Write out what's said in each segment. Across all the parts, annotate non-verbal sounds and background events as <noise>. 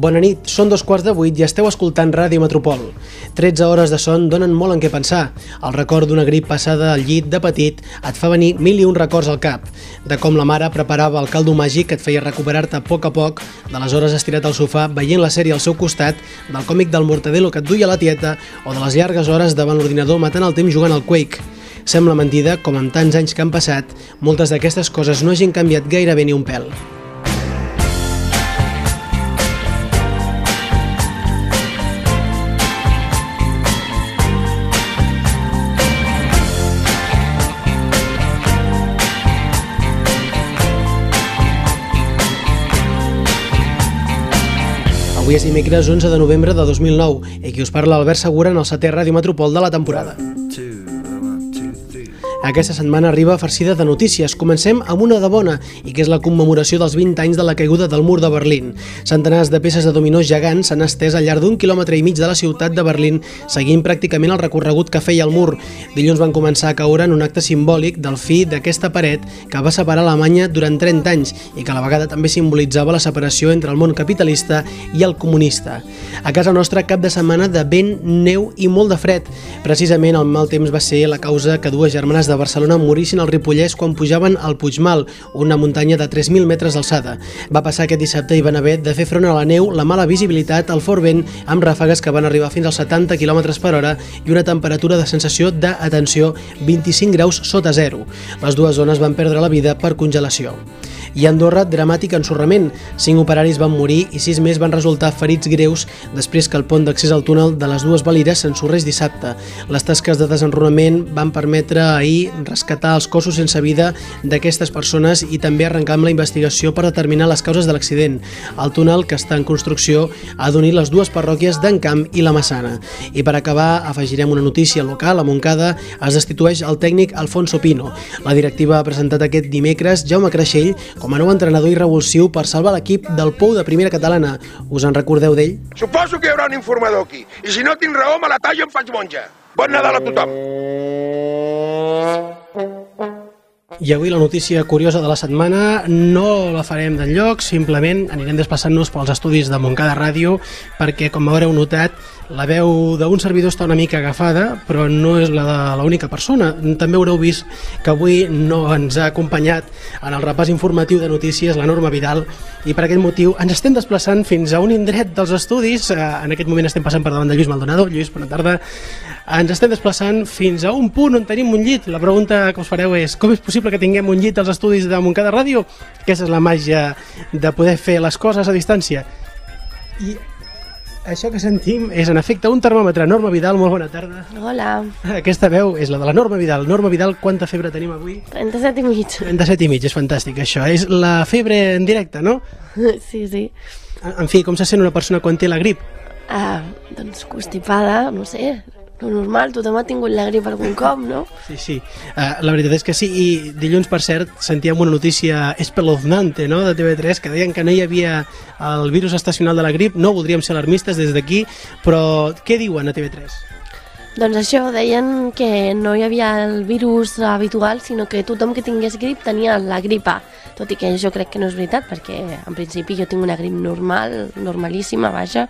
Bona nit, són dos quarts de vuit i esteu escoltant Ràdio Metropol. 13 hores de son donen molt en què pensar. El record d'una grip passada al llit de petit et fa venir mil i un records al cap. De com la mare preparava el caldo màgic que et feia recuperar-te a poc a poc, de les hores estirat al sofà veient la sèrie al seu costat, del còmic del Mortadelo que et duia la tieta o de les llargues hores davant l'ordinador matant el temps jugant al Quake. Sembla mentida, com en tants anys que han passat, moltes d'aquestes coses no hagin canviat gairebé ni un pèl. Avui és dimecres 11 de novembre de 2009 i qui us parla Albert Segura en el setè Ràdio Metropol de la temporada. Aquesta setmana arriba farcida de notícies. Comencem amb una de bona, i que és la commemoració dels 20 anys de la caiguda del mur de Berlín. Centenars de peces de dominó gegants s'han estès al llarg d'un quilòmetre i mig de la ciutat de Berlín, seguint pràcticament el recorregut que feia el mur. Dilluns van començar a caure en un acte simbòlic del fi d'aquesta paret que va separar Alemanya durant 30 anys i que a la vegada també simbolitzava la separació entre el món capitalista i el comunista. A casa nostra, cap de setmana de vent, neu i molt de fred. Precisament el mal temps va ser la causa que dues germanes de Barcelona morissin al Ripollès quan pujaven al Puigmal, una muntanya de 3.000 metres d'alçada. Va passar aquest dissabte i van haver de fer front a la neu, la mala visibilitat, el fort vent, amb ràfegues que van arribar fins als 70 km per hora i una temperatura de sensació de, atenció, 25 graus sota zero. Les dues zones van perdre la vida per congelació. I Andorra, dramàtic ensorrament. Cinc operaris van morir i sis més van resultar ferits greus després que el pont d'accés al túnel de les dues valires s'ensorrés dissabte. Les tasques de desenrunament van permetre ahir rescatar els cossos sense vida d'aquestes persones i també arrencar amb la investigació per determinar les causes de l'accident. El túnel, que està en construcció, ha d'unir les dues parròquies d'Encamp i la Massana. I per acabar, afegirem una notícia local. A Montcada es destitueix el tècnic Alfonso Pino. La directiva ha presentat aquest dimecres Jaume Creixell com a nou entrenador i revulsiu per salvar l'equip del Pou de Primera Catalana. Us en recordeu d'ell? Suposo que hi haurà un informador aquí. I si no tinc raó, me la tallo i em faig monja. Bon Nadal a tothom. I avui la notícia curiosa de la setmana no la farem d'enlloc, simplement anirem desplaçant-nos pels estudis de Montcada Ràdio perquè, com haureu notat, la veu d'un servidor està una mica agafada, però no és la de l'única persona. També haureu vist que avui no ens ha acompanyat en el repàs informatiu de notícies la Norma Vidal i per aquest motiu ens estem desplaçant fins a un indret dels estudis. Eh, En aquest moment estem passant per davant de Lluís Maldonado. Lluís, bona tarda. Ens estem desplaçant fins a un punt on tenim un llit. La pregunta que us fareu és com és possible que tinguem un llit als estudis de Montcada Ràdio? Aquesta és la màgia de poder fer les coses a distància. I això que sentim és, en efecte, un termòmetre. Norma Vidal, molt bona tarda. Hola, Aquesta veu és la de la Norma Vidal. Norma Vidal, quanta febre tenim avui? 37 i mig. 37 i mig, és fantàstic això. És la febre en directe, no? <laughs> Sí, sí. En en fi, com se sent una persona quan té la grip? Ah, doncs constipada, no sé, lo normal, tothom ha tingut la grip algun cop, no? Sí, sí. Uh, la veritat és que sí. I dilluns, per cert, sentíem una notícia espeluznante, no?, de TV3, que deien que no hi havia el virus estacional de la grip. No voldríem ser alarmistes des d'aquí, però què diuen a TV3? Doncs això, deien que no hi havia el virus habitual, sinó que tothom que tingués grip tenia la gripa. Tot i que jo crec que no és veritat, perquè en principi jo tinc una grip normal, normalíssima, vaja,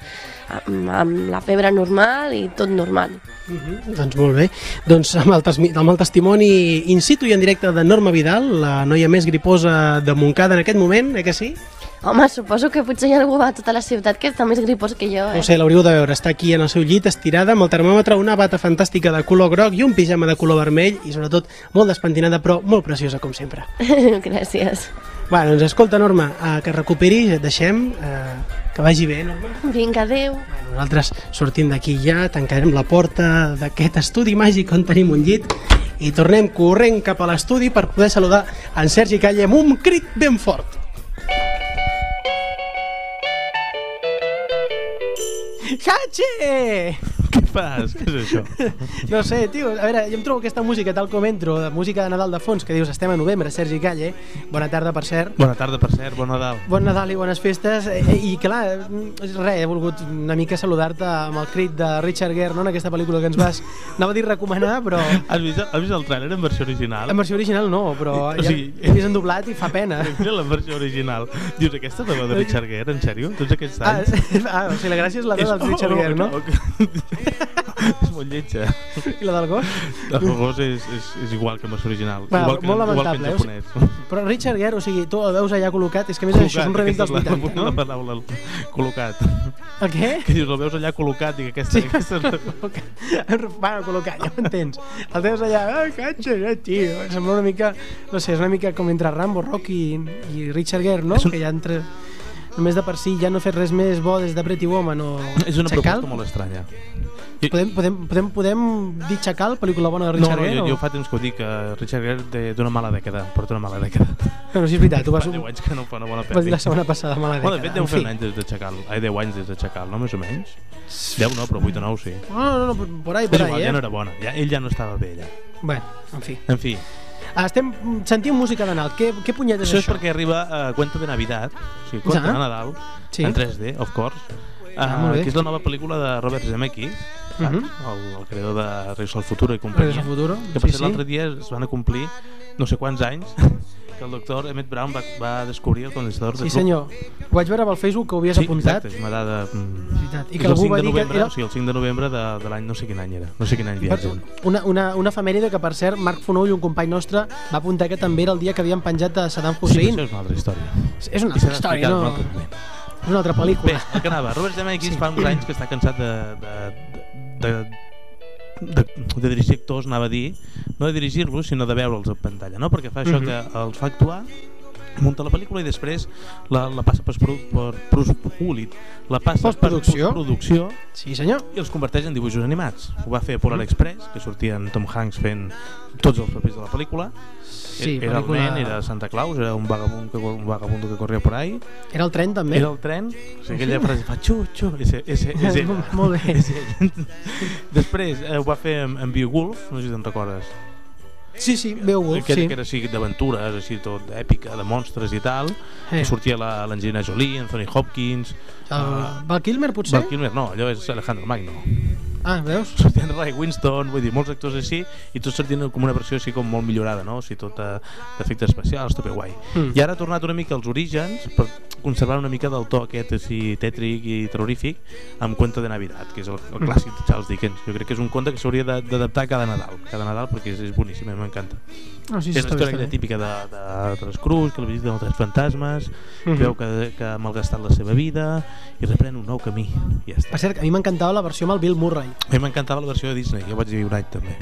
amb, amb la febre normal i tot normal. Uh -huh, doncs molt bé. Doncs amb el, amb el testimoni in situ i en directe de Norma Vidal, la noia més griposa de Montcada en aquest moment, eh que sí? Home, suposo que potser hi ha algú a tota la ciutat que està més gripós que jo, No eh? ho sé, l'hauríeu de veure. Està aquí en el seu llit, estirada, amb el termòmetre, una bata fantàstica de color groc i un pijama de color vermell i, sobretot, molt despentinada, però molt preciosa, com sempre. <laughs> Gràcies. Bueno, doncs escolta, Norma, eh, que recuperi, et deixem, eh, que vagi bé, Norma. Vinga, adeu. Bueno, nosaltres sortim d'aquí ja, tancarem la porta d'aquest estudi màgic on tenim un llit i tornem corrent cap a l'estudi per poder saludar en Sergi Calle amb un crit ben fort. Sachi! Què fas? Què és això? No sé, tio, a veure, jo em trobo aquesta música tal com entro, de música de Nadal de fons, que dius estem a novembre, Sergi Calle, bona tarda per cert, Bona tarda, per cert, bon Nadal. bon Nadal i bones festes, eh, i clar, res, he volgut una mica saludar-te amb el crit de Richard Gere, no?, en aquesta pel·lícula que ens vas, anava a dir recomanar, però Has vist, has vist el tràiler en versió original? en versió original no, però O ja sigui- he vist en doblat i fa pena. Mira la versió original. Dius, aquesta és la de Richard Gere, en sèrio? Tots aquests Ah, anys? <laughs> ah, o sigui, la gràcia és la veu del Richard Gere, no? És molt lletja. I la del gos? El gos és, és, és igual que versió original. Va, igual que, molt igual que en lamentable, eh? japonès. Però Richard Gere, o sigui, tu el veus allà col·locat, és que més això és un remix dels aquesta és 80, la, la no? paraula, col·locat. El què? Que dius, el veus allà col·locat que aquesta, Sí. aquesta la... bueno, <laughs> col·locat, ja m'entens. El teus allà, ai, catxa, eh, tio. Sembla una mica, no sé, és una mica com entre Rambo, Rocky i, i Richard Gere, no? Un- Que ja entre... Només de per si ja no ha fet res més bo des de Pretty Woman o És una Chacal. proposta molt estranya. Podem, podem, podem, podem dir Chacal, pel·lícula bona de No, Richard no, Gere? jo, jo o- fa temps que ho dic, que Richard Gere té- té una mala dècada, porta una mala dècada. Bueno, sí, és veritat, tu vas, Fa 10 anys que no fa una bona vas dir la setmana passada, mala dècada. Bueno, de fet, deu fer fi. un any des de Chacal. Ai, 10 anys des de Chacal, no? Més o menys. 10 no, però 8 o 9 sí. No, no, no, por ahí, igual, ahí, ja no eh? era bona. Ja, ell ja no estava bé, ja. Bueno, en fi. En fi, Ah, Estem sentint música de Nadal. Què, què punyet és això això? és perquè arriba a Cuento de Navidad, o sigui, Cuento Ah. de Nadal, Sí. en 3D, of course, Ah, uh, molt bé. que és la nova pel·lícula de Robert Zemeckis, Mhm. el, el creador de Regreso al Futuro i companyia. al futuro, Que per sí, sí. l'altre dia es van a complir no sé quants anys <laughs> que el doctor Emmett Brown va, va descobrir el condensador de Sí, senyor. Ho vaig veure pel Facebook que ho havies Sí, apuntat. exacte, és una dada... Mm, veritat. I que algú 5 va de dir que era- o sigui, el 5 de novembre de, de l'any no sé quin any era, no sé quin any viatgen. Una, una, una efemèride que, per cert, Marc Fonoll, un company nostre, va apuntar que també era el dia que havien penjat a Saddam Sí, Hussein. això és una altra història. és una altra història, no? un altre. És una altra Bé, pel·lícula. el que anava, Robert Zemeckis Sí. fa uns anys que està cansat de, de, de, de, de, de dirigir actors, anava a dir, no de dirigir-los, sinó de veure'ls en pantalla, no? Perquè fa això Mhm. que els fa actuar, munta la pel·lícula i després la, la passa per, per, per, ulit, la passa Postproducció. per postproducció Sí, senyor. i els converteix en dibuixos animats. Ho va fer Polar Express, que sortia en Tom Hanks fent tots els papers de la pel·lícula. Sí, era pel·lícula... el nen, era Santa Claus, era un vagabund que, un vagabundo que corria por ahí. Era el tren, també. Era el tren, o sigui, aquella frase fa xu, xu, ese, ese, <laughs> ell. Molt bé. Ell. <laughs> Després eh, ho va fer amb, amb Beowulf, no sé si te'n recordes. Sí, sí, Beowulf, que, sí. que era així d'aventures, així tot èpica, de monstres i tal. Eh. Que sortia la- l'Angelina Jolie, Anthony Hopkins... El Val Kilmer, potser? Val Kilmer, no, allò és Alejandro Magno. Ah, veus? <laughs> sortien Ray Winston, vull dir, molts actors així i tots sortien com una versió així com molt millorada no? o sigui, tot eh, d'efectes especials, tot guai Mm. i ara ha tornat una mica als orígens per conservar una mica del to aquest així tètric i terrorífic amb Cuento de Navidad, que és el, el clàssic de Charles Dickens jo crec que és un conte que s'hauria d'adaptar cada Nadal cada Nadal perquè és, és boníssim, a mi m'encanta No, sí, sí, és una història típica de, de, de l'Scrooge que el visiten els tres fantasmes Mhm. veu que, que ha malgastat la seva vida i reprèn un nou camí i ja està Per cert, a mi m'encantava la versió amb el Bill Murray. A mi m'encantava la versió de Disney, jo vaig dir un any també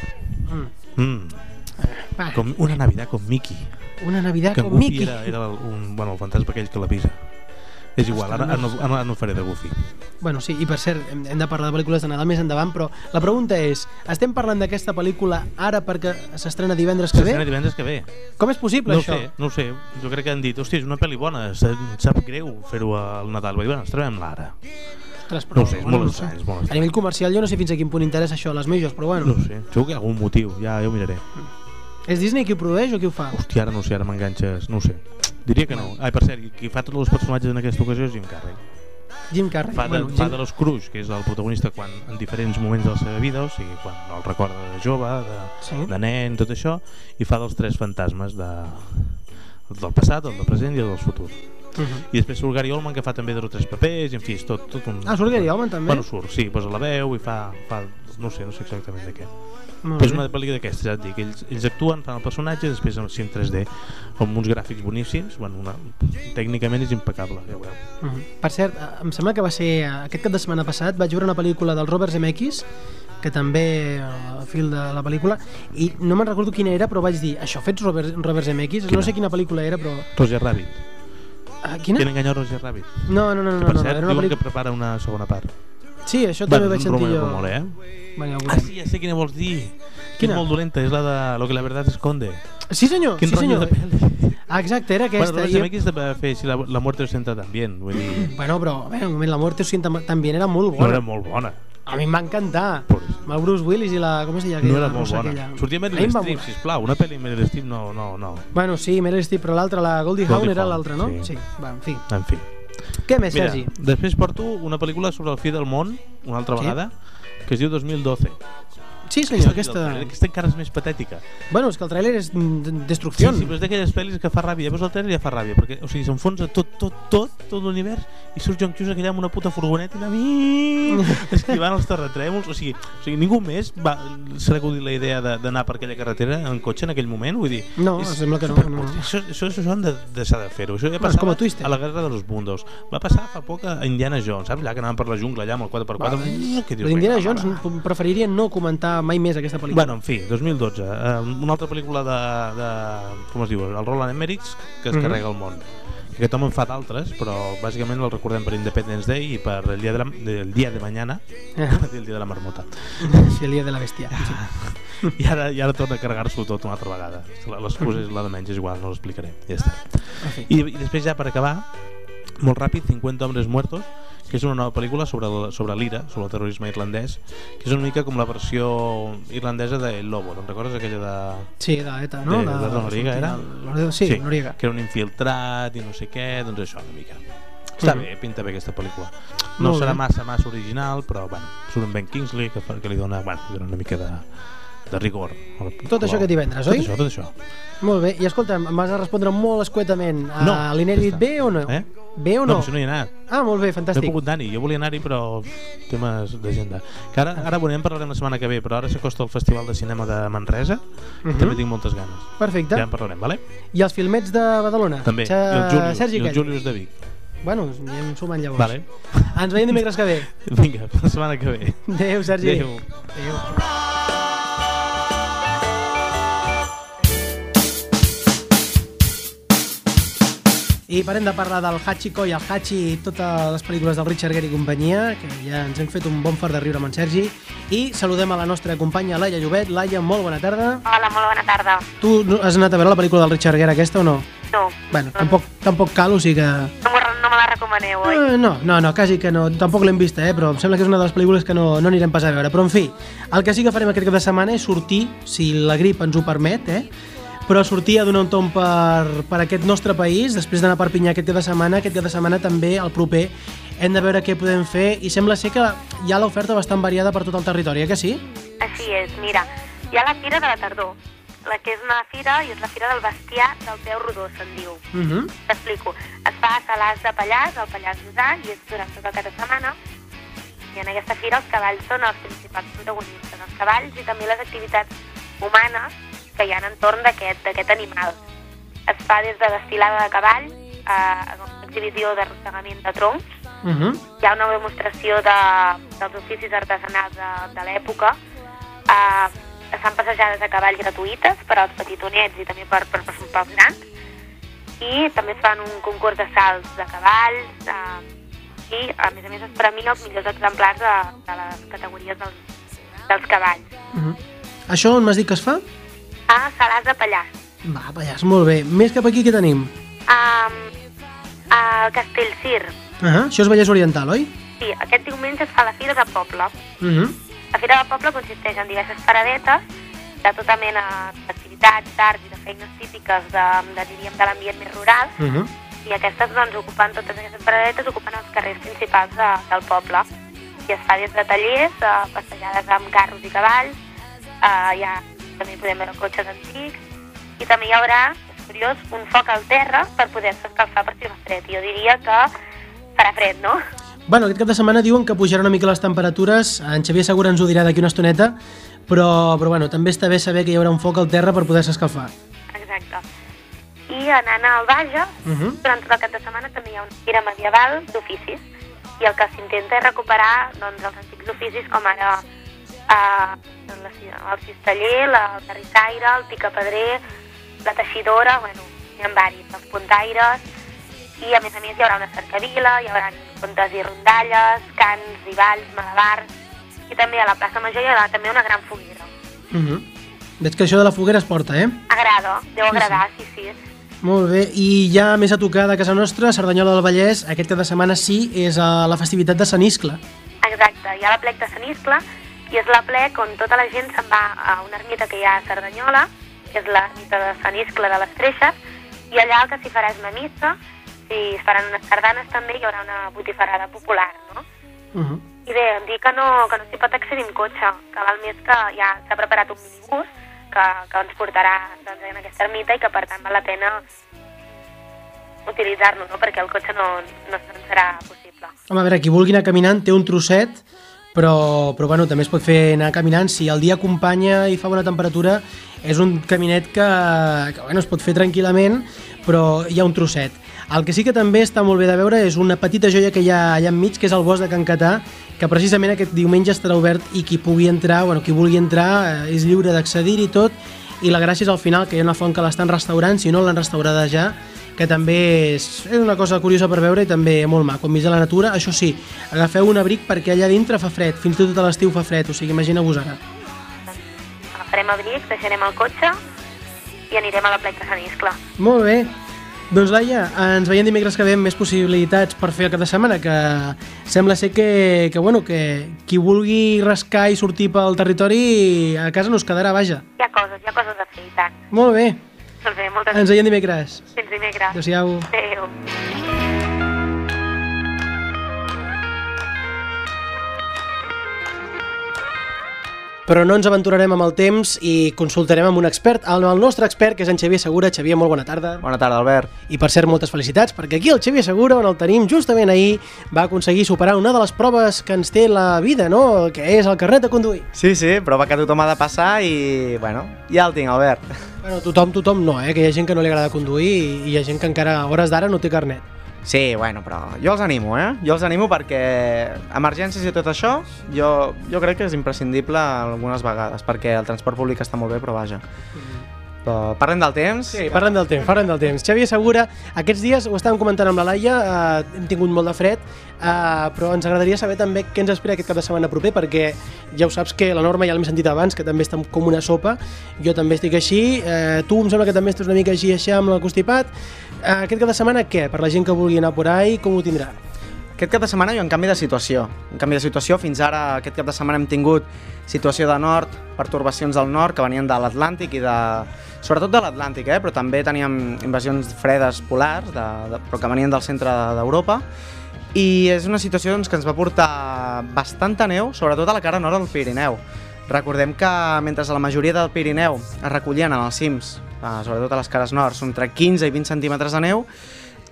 Mm. mm. Va, Com una Navidad con Mickey. una Navidad Que con Goofy Mickey. era, era un, bueno, el fantasma aquell que l'avisa. És igual, ara, ara, no, ara no faré de Goofy. Bueno, sí, i per cert, hem, hem de parlar de pel·lícules de Nadal més endavant, però la pregunta és, estem parlant d'aquesta pel·lícula ara perquè s'estrena divendres que S'estrena ve? divendres que ve. Com és possible, No això? sé, no sé. Jo crec que han dit, hòstia, és una pel·li bona, sap greu fer-ho al Nadal. Dir, bueno, estrenem-la ara. Ostres, però, No ho sé, és bueno, molt no estrany, molt A nivell comercial jo no sé fins a quin punt interessa això a les majors, però bueno. No sé, segur que hi ha algun motiu, ja, ja ho miraré. És Disney qui ho produeix o qui ho fa? Hòstia, ara no sé, ara m'enganxes, no sé. Diria que no. Ai, per cert, qui fa tots els personatges en aquesta ocasió és Jim Carrey. Jim Carrey. Fa de, bueno, fa Jim... de l'Scrooge, que és el protagonista quan, en diferents moments de la seva vida, o sigui, quan el recorda de jove, de, Sí. de nen, tot això, i fa dels tres fantasmes de, el del passat, el del present i el del futur. Uh -huh. I després surt Gary Oldman, que fa també dos o tres papers, i en fi, és tot, tot un... Ah, surt Gary Oldman també? Bueno, surt, sí, posa la veu i fa, fa no sé, no sé exactament de què. Molt Però és una pel·lícula d'aquestes, ja et dic, ells, ells actuen, fan el personatge, després en, en 3D, amb uns gràfics boníssims, bueno, una, tècnicament és impecable, ja ho veu. Uh -huh. Per cert, eh, em sembla que va ser eh, aquest cap de setmana passat, vaig veure una pel·lícula del Robert Zemeckis, que també eh, el fil de la pel·lícula, i no me'n recordo quina era, però vaig dir, això fets Robert, Robert Zemeckis? No Quina? sé quina pel·lícula era, però... Roger Rabbit. Ah, quina? Tenen enganyat Roger Rabbit. No, no, no, no, que per no, no, cert, era una diuen que pel·lícula... prepara una segona part. Sí, això també Bueno, vaig sentir jo. rumor, eh? Bueno, ho Ah, sí, ja sé quina vols dir. Que Quina? és molt dolenta, és la de Lo que la verdad esconde. sí senyor, Quin sí rotllo senyor. de pel·li. Ah, <laughs> exacte, era Bueno, aquesta. Robert i- Zemeckis va fer si la, la muerte os senta también. Vull dir, Bueno, però, a veure, un moment, la muerte ho sienta tan bien, era molt no bona. era molt bona. A mi em va encantar. Amb el Bruce Willis i la... Com es deia? No era molt bona. aquella? Sortia Meryl Streep, sisplau. Una pel·li Meryl Streep no, no, no. Bueno, sí, Meryl Streep, però l'altra, la Goldie Hawn Goldie era Hawn, l'altra, no? sí. Va, en fi. En fi. Què més, Mira, Sergi? després porto una pel·lícula sobre el fi del món, una altra Sí. vegada, que es diu 2012. Sí, senyor, aquesta... Aquesta encara és més patètica. Bueno, és que el tràiler és mm, Sí, destrucció. sí, però és d'aquelles pel·lis que fa ràbia. Veus el trailer i ja fa ràbia, perquè o sigui, s'enfonsa tot, tot, tot, tot l'univers i surt John Cusack allà amb una puta furgoneta i anar <laughs> esquivant els terratrèmols. O sigui, o sigui ningú més va, se l'ha acudit la idea de- d'anar per aquella carretera en cotxe en aquell moment. Vull dir, No, és sembla que no, no. Això, això, això han de deixar de fer-ho. Això ja passava com a Twister. a la Guerra de los Mundos. Va passar fa poc a Indiana Jones, saps? Allà que anaven per la jungla, allà amb el 4x4. Va, que dius, Indiana Jones preferiria no comentar mai més aquesta pel·lícula. Bueno, en fi, 2012. Eh, una altra pel·lícula de, de... Com es diu? El Roland Emmerich, que es Mhm. carrega el món. Que aquest home en fa d'altres, però bàsicament el recordem per Independence Day i per el dia de, la, del dia de mañana, Ah. <laughs> el dia de la marmota. <laughs> Sí, el dia de la bèstia. Sí. <laughs> I ara, i ara torna a carregar-s'ho tot una altra vegada. L'excusa és la de menys, és igual, no l'explicaré. Ja està. Fi. I, I després ja per acabar, molt ràpid, 50 hombres muertos, que és una nova pel·lícula sobre sobre l'IRA, sobre el terrorisme irlandès, que és una mica com la versió irlandesa de El Lobo, te'n recordes aquella de... Sí, d'ETA, no? De- de Noriega, era? Noriega, Sí, sí, Noriega. que era un infiltrat i no sé què, doncs això una mica. Està Mhm. bé, pinta bé aquesta pel·lícula. No Molt serà bé. massa massa original, però bueno, surt en Ben Kingsley que, fa, que li dona, bueno, li dona una mica de, de rigor. Tot això aquest divendres, tot oi? Això, tot això. Molt bé, i escolta'm, m'has de respondre molt escuetament. A No, L'inèdit ja bé o no? Eh? Bé o No, no? si no hi ha anat. Ah, molt bé, No he fantàstic. pogut anar-hi, jo volia anar-hi però temes d'agenda. Que ara, ara bueno, ja en parlarem la setmana que ve, però ara s'acosta el Festival de Cinema de Manresa i Mhm. també tinc moltes ganes. Perfecte. Ja en parlarem, vale? I els filmets de Badalona? També, Xe- i el Julius, Sergi i el. Julius de Vic. Bueno, anem sumant llavors. Vale. Ens veiem dimecres que ve. <laughs> Vinga, la setmana que ve. Adéu, Sergi. Adéu. Adéu. I parem de parlar del Hachiko i el Hachi i totes les pel·lícules del Richard Gere i companyia, que ja ens hem fet un bon fart de riure amb en Sergi. I saludem a la nostra companya Laia Llobet. Laia, molt bona tarda. Hola, molt bona tarda. Tu no- has anat a veure la pel·lícula del Richard Gere aquesta o no? No, Bueno, tampoc, tampoc cal, o sigui que... no, no me la recomaneu, oi? Eh, no, no, no, quasi que no. Tampoc l'hem vista, eh, però em sembla que és una de les pel·lícules que no, no anirem pas a veure. Però, en fi, el que sí que farem aquest cap de setmana és sortir, si la grip ens ho permet, eh, però sortir a donar un tomb per, per aquest nostre país, després d'anar a Perpinyà aquest cap de setmana, aquest cap de setmana també, el proper, hem de veure què podem fer i sembla ser que hi ha l'oferta bastant variada per tot el territori, eh que sí? Així és, mira, hi ha la Fira de la Tardor, la que és una fira i és la Fira del Bestiar del Peu Rodó, se'n diu. Uh -huh. T'explico. Es fa a Salàs de Pallars, al Pallars Jussà, i és durant tot el cap de setmana. I en aquesta fira els cavalls són els principals protagonistes, els cavalls i també les activitats humanes que hi ha entorn d'aquest d'aquest animal. Es fa des de destilada de cavall a, a una exhibició d'arrossegament de troncs, Uh -huh. hi ha una demostració de, dels oficis artesanals de, de l'època. Uh, es fan passejades a cavall gratuïtes per als petitonets i també per, per, per, pels grans. I també es fan un concurs de salts de cavalls uh, i, a més a més, es premien els millors exemplars de, de les categories dels, dels cavalls. Uh -huh. Això on m'has dit que es fa? A Salàs de Pallars. Va, Pallars, molt bé. Més cap aquí, què tenim? Um, a Castellcir. Uh -huh. Això és Vallès Oriental, oi? Sí, aquest diumenge es fa la Fira de Poble. Uh -huh. La Fira del Poble consisteix en diverses paradetes de tota mena d'activitats, d'arts i de feines típiques de, de, diríem, de l'ambient més rural Uh -huh. i aquestes doncs, ocupen, totes aquestes paradetes ocupen els carrers principals de, del poble i es fa des de tallers, a passejades amb carros i cavalls, eh, hi ha, també podem veure cotxes antics i també hi haurà, és curiós, un foc al terra per poder-se escalfar per si fa fred. Jo diria que farà fred, no? Bueno, aquest cap de setmana diuen que pujaran una mica les temperatures, en Xavier Segura ens ho dirà d'aquí una estoneta, però, però bueno, també està bé saber que hi haurà un foc al terra per poder-se escalfar. Exacte. I anant al Bages, Uh -huh. durant tot el cap de setmana també hi ha una fira medieval d'oficis i el que s'intenta és recuperar doncs, els antics oficis com ara eh, el cisteller, la, el terrissaire, el picapedrer, la teixidora, bueno, hi ha diversos, els puntaires, i a més a més hi haurà una cercavila, hi haurà contes i rondalles, cants i balls, malabars, i també a la plaça Major hi haurà també una gran foguera. Uh -huh. Veig que això de la foguera es porta, eh? Agrada, deu Sí, sí. agradar, sí, sí. Molt bé, i ja més a tocar de casa nostra, Cerdanyola del Vallès, aquest cap de setmana sí, és a la festivitat de Sant Iscle. Exacte, hi ha la plec de Sant Iscle i és la plec on tota la gent se'n va a una ermita que hi ha a Cerdanyola, que és l'ermita de Sant Iscle de les Treixes, i allà el que s'hi farà és una missa, s'hi faran unes sardanes també hi haurà una botifarada popular, no? Uh -huh. I bé, em dic que no, que no s'hi pot accedir en cotxe, que val més que ja s'ha preparat un minibús que, que ens portarà doncs, en aquesta ermita i que per tant val la pena utilitzar-lo, no? perquè el cotxe no, no, no serà possible. Home, a veure, qui vulgui anar caminant té un trosset, però, però bueno, també es pot fer anar caminant. Si el dia acompanya i fa bona temperatura, és un caminet que, que bueno, es pot fer tranquil·lament, però hi ha un trosset. El que sí que també està molt bé de veure és una petita joia que hi ha allà enmig, que és el bosc de Can Catà, que precisament aquest diumenge estarà obert i qui pugui entrar, bueno, qui vulgui entrar eh, és lliure d'accedir-hi tot i la gràcia és al final que hi ha una font que l'estan restaurant, si no l'han restaurada ja, que també és, és una cosa curiosa per veure i també molt maco, enmig de la natura. Això sí, agafeu un abric perquè allà dintre fa fred, fins i tot a l'estiu fa fred, o sigui, imagineu-vos ara. Agafarem abric, deixarem el cotxe i anirem a la plec de Sant Iscle. Molt bé. Doncs Laia, ens veiem dimecres que ve amb més possibilitats per fer el cap de setmana, que sembla ser que, que, bueno, que qui vulgui rascar i sortir pel territori a casa no es quedarà, vaja. Hi ha coses, hi ha coses a fer tant. Molt bé, Doncs bé, moltes ens veiem dimecres. Fins dimecres. Adéu-siau. Adéu. Però no ens aventurarem amb el temps i consultarem amb un expert, el, el nostre expert, que és en Xavier Segura. Xavier, molt bona tarda. Bona tarda, Albert. I per cert, moltes felicitats, perquè aquí el Xavier Segura, on el tenim justament ahir, va aconseguir superar una de les proves que ens té la vida, no?, que és el carnet de conduir. Sí, sí, prova que tothom ha de passar i, bueno, ja el tinc, Albert. Bueno, tothom, tothom no, eh? que hi ha gent que no li agrada conduir i hi ha gent que encara a hores d'ara no té carnet. Sí, bueno, però jo els animo, eh? Jo els animo perquè emergències i tot això, jo, jo crec que és imprescindible algunes vegades, perquè el transport públic està molt bé, però vaja. Però parlem del temps. Sí, parlem del temps, parlem del temps. Xavier Segura, aquests dies ho estàvem comentant amb la Laia, eh, hem tingut molt de fred, eh, però ens agradaria saber també què ens espera aquest cap de setmana proper, perquè ja ho saps que la norma ja l'hem sentit abans, que també està com una sopa, jo també estic així, eh, tu em sembla que també estàs una mica així, així amb el constipat. Eh, aquest cap de setmana què? Per la gent que vulgui anar por ahí, com ho tindrà? Aquest cap de setmana hi ha un canvi de situació. Un canvi de situació, fins ara aquest cap de setmana hem tingut situació de nord, pertorbacions del nord que venien de l'Atlàntic i de... sobretot de l'Atlàntic, eh? però també teníem invasions fredes polars, de, de, però que venien del centre d'Europa. I és una situació doncs, que ens va portar bastanta neu, sobretot a la cara nord del Pirineu. Recordem que mentre la majoria del Pirineu es recollien en els cims, eh, sobretot a les cares nord, entre 15 i 20 centímetres de neu,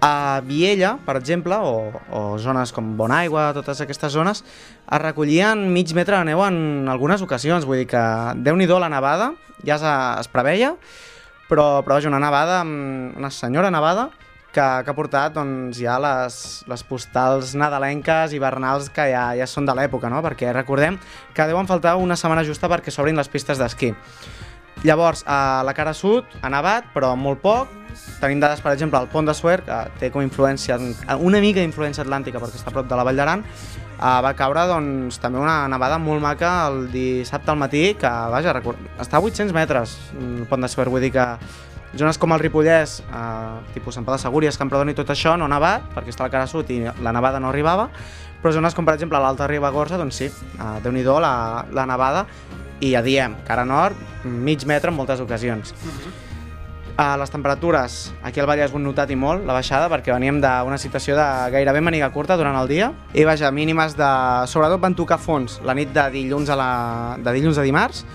a Viella, per exemple, o, o zones com Bonaigua, totes aquestes zones, es recollien mig metre de neu en algunes ocasions, vull dir que déu-n'hi-do la nevada, ja es, es preveia, però, però vaja, una nevada, una senyora nevada, que, que ha portat doncs, ja les, les postals nadalenques i hivernals que ja, ja són de l'època, no? perquè recordem que deuen faltar una setmana justa perquè s'obrin les pistes d'esquí. Llavors, a la cara sud ha nevat, però molt poc. Tenim dades, per exemple, al pont de Suert, que té com a influència, una mica d'influència atlàntica perquè està a prop de la Vall d'Aran, uh, va caure doncs, també una nevada molt maca el dissabte al matí, que vaja, està a 800 metres el pont de Suert, vull dir que zones com el Ripollès, eh, tipus Sant Pau de Segúries, Camprodon i tot això, no ha nevat, perquè està a la cara sud i la nevada no arribava, però zones com per exemple l'Alta Ribagorça, doncs sí, eh, déu-n'hi-do la, la nevada, i ja diem, cara nord, mig metre en moltes ocasions. Uh, les temperatures, aquí al Vallès ho notat i molt, la baixada, perquè veníem d'una situació de gairebé maniga curta durant el dia, i vaja, mínimes de... sobretot van tocar fons la nit de dilluns a, la... de dilluns a dimarts,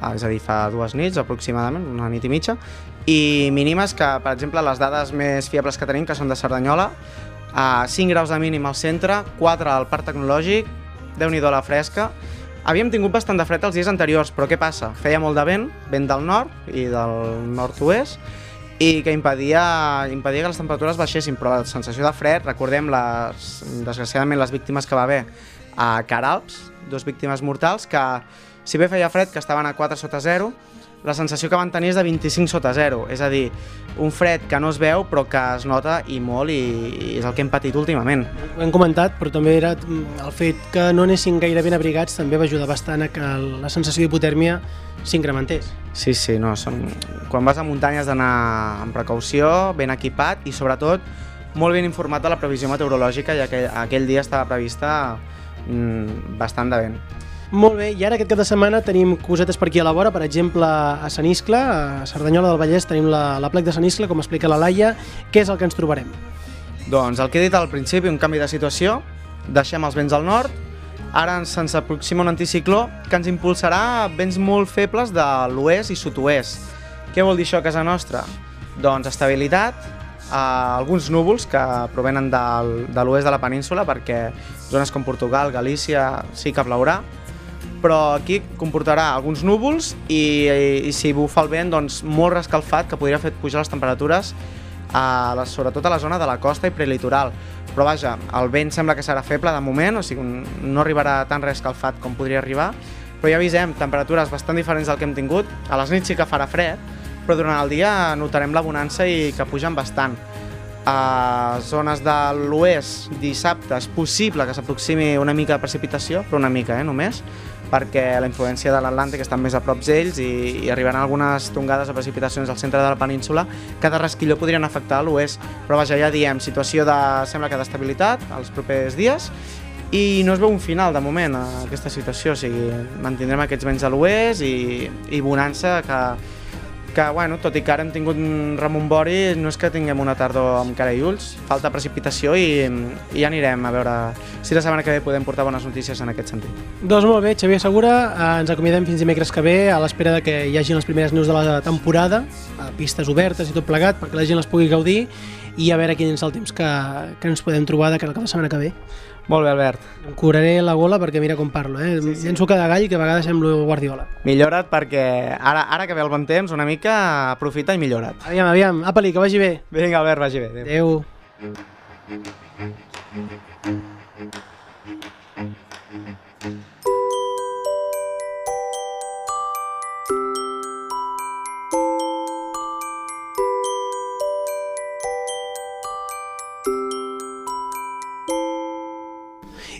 uh, és a dir, fa dues nits aproximadament, una nit i mitja, i mínimes que, per exemple, les dades més fiables que tenim, que són de Cerdanyola, a 5 graus de mínim al centre, 4 al parc tecnològic, déu nhi la fresca. Havíem tingut bastant de fred els dies anteriors, però què passa? Feia molt de vent, vent del nord i del nord-oest, i que impedia, impedia que les temperatures baixessin, però la sensació de fred, recordem les, desgraciadament les víctimes que va haver a Caralps, dos víctimes mortals, que si bé feia fred, que estaven a 4 sota 0, la sensació que van tenir és de 25 sota 0, és a dir, un fred que no es veu però que es nota i molt i, i és el que hem patit últimament. Ho hem comentat, però també era mm, el fet que no anessin gaire ben abrigats també va ajudar bastant a que la sensació d'hipotèrmia s'incrementés. Sí, sí, no, són... quan vas a muntanya has d'anar amb precaució, ben equipat i sobretot molt ben informat de la previsió meteorològica, ja que aquell dia estava prevista mm, bastant de vent. Molt bé, i ara aquest cap de setmana tenim cosetes per aquí a la vora, per exemple, a Sant Iscle, a Cerdanyola del Vallès tenim la, la plec de Sant Iscle, com explica la Laia. Què és el que ens trobarem? Doncs el que he dit al principi, un canvi de situació, deixem els vents al nord, ara ens se'ns aproxima un anticicló que ens impulsarà vents molt febles de l'oest i sud-oest. Què vol dir això a casa nostra? Doncs estabilitat, eh, alguns núvols que provenen del, de l'oest de la península perquè zones com Portugal, Galícia sí que plourà, però aquí comportarà alguns núvols i, i, i si bufa el vent, doncs molt rescalfat que podria fer pujar les temperatures a la, sobretot a la zona de la costa i prelitoral. Però vaja, el vent sembla que serà feble de moment, o sigui, no arribarà tan rescalfat com podria arribar, però ja avisem, temperatures bastant diferents del que hem tingut. A les nits sí que farà fred, però durant el dia notarem la bonança i que pugen bastant. A zones de l'oest, dissabte, és possible que s'aproximi una mica de precipitació, però una mica, eh, només, perquè la influència de l'Atlàntic està més a prop d'ells i, i arribaran algunes tongades de precipitacions al centre de la península que de rasquilló podrien afectar l'oest. Però vaja, ja diem, situació de, sembla que d'estabilitat els propers dies i no es veu un final de moment a aquesta situació, o sigui, mantindrem aquests vents a l'oest i, i bonança que, que, bueno, tot i que ara hem tingut un remombori, no és que tinguem una tardor amb cara i ulls, falta precipitació i, i ja anirem a veure si la setmana que ve podem portar bones notícies en aquest sentit. Doncs molt bé, Xavier Segura, eh, ens acomiadem fins dimecres que ve a l'espera de que hi hagin les primeres neus de la temporada, a pistes obertes i tot plegat, perquè la gent les pugui gaudir i a veure quin és el temps que, que ens podem trobar de cara a la setmana que ve. Molt bé, Albert. Em curaré la gola perquè mira com parlo, eh? Sí, sí. Llenço cada gall que a vegades semblo Guardiola. Millora't perquè ara, ara que ve el bon temps, una mica aprofita i millora't. Aviam, aviam. Apa-li, que vagi bé. Vinga, Albert, vagi bé. Adéu.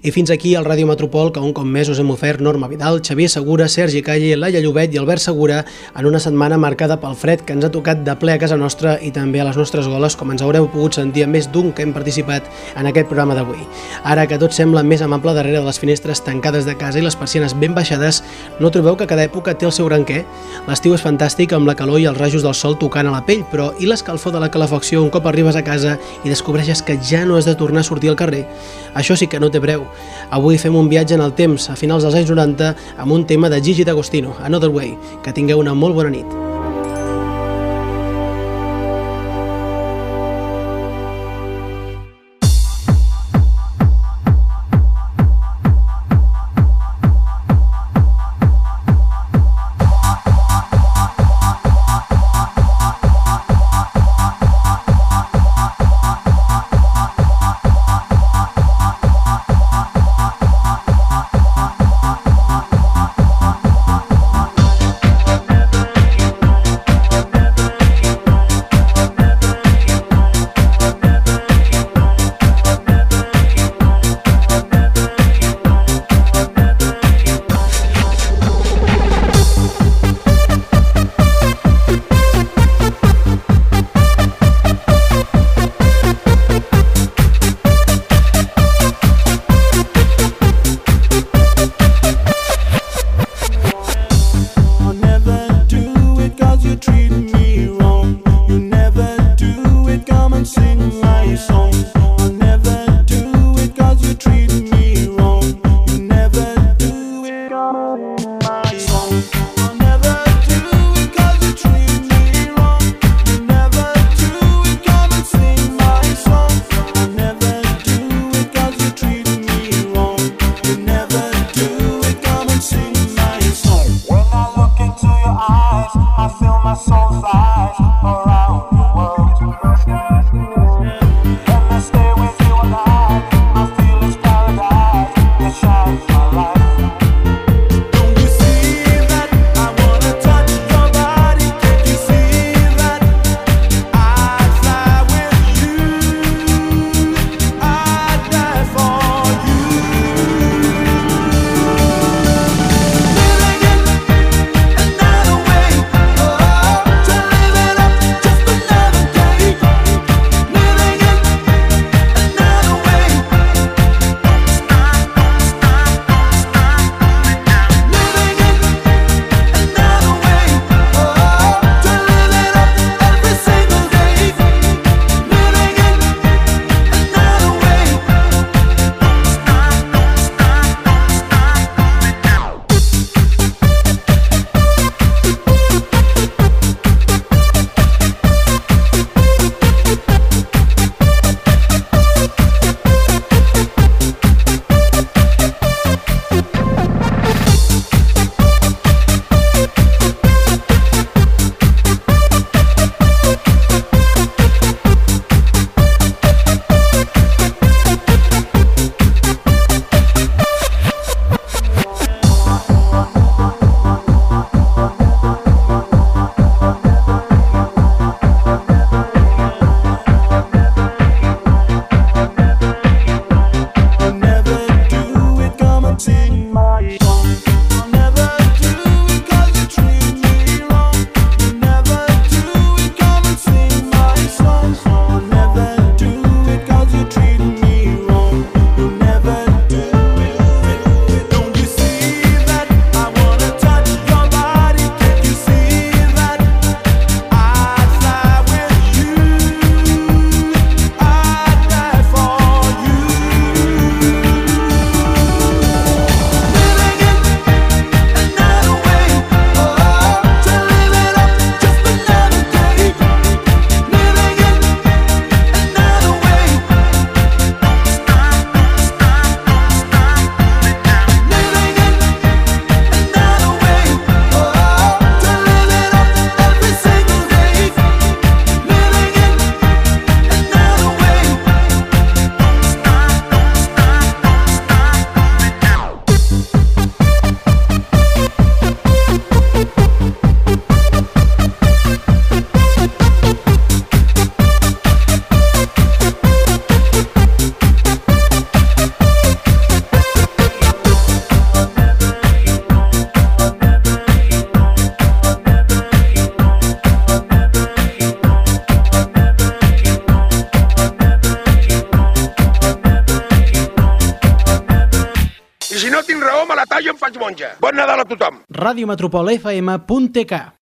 I fins aquí el Ràdio Metropol que un cop més us hem ofert Norma Vidal, Xavier Segura, Sergi Calle, Laia Llobet i Albert Segura en una setmana marcada pel fred que ens ha tocat de ple a casa nostra i també a les nostres goles, com ens haureu pogut sentir a més d'un que hem participat en aquest programa d'avui. Ara que tot sembla més amable darrere de les finestres tancades de casa i les persianes ben baixades, no trobeu que cada època té el seu gran què? L'estiu és fantàstic amb la calor i els rajos del sol tocant a la pell, però i l'escalfor de la calefacció un cop arribes a casa i descobreixes que ja no has de tornar a sortir al carrer? Això sí que no té preu. Avui fem un viatge en el temps, a finals dels anys 90, amb un tema de Gigi D'Agostino, Another Way. Que tingueu una molt bona nit. I